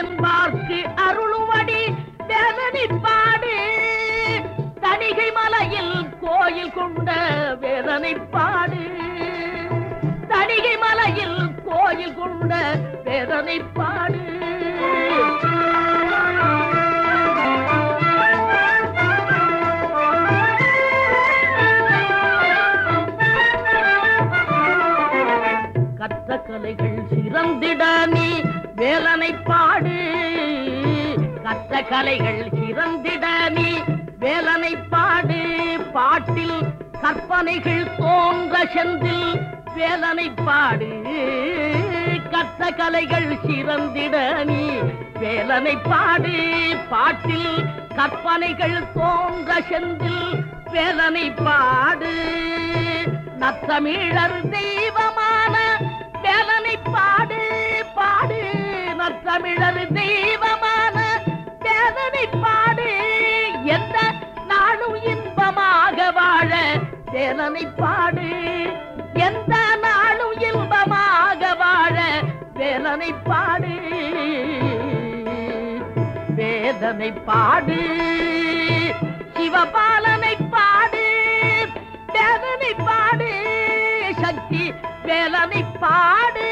என்பார்க்கு அருளுவடி வேதனை பாடு தணிகை மலையில் கோயில் கொண்ட வேதனை பாடு தணிகை மலையில் கோயில் கொண்ட வேதனை பாடு கற்ற கலைகள் சிறந்திட நீ வேலனை பாடு கத்த கலைகள் சிறந்திட நீ வேலனை பாடு பாட்டில் கற்பனைகள் தோன்ற செந்தில் வேலனை பாடு கத்த கலைகள் சிறந்திட நீ வேலனை பாடு பாட்டில் கற்பனைகள் தோன்ற செந்தில் வேலனை பாடு நத்தமிழர் தெய்வமான வேலனை பாடு வேலனை பாடு எந்த நாளும் இன்பமாக வாழ வேலனை பாடு வேதனை பாடு சிவபாலனை பாடு வேதனை பாடு சக்தி வேலனை பாடு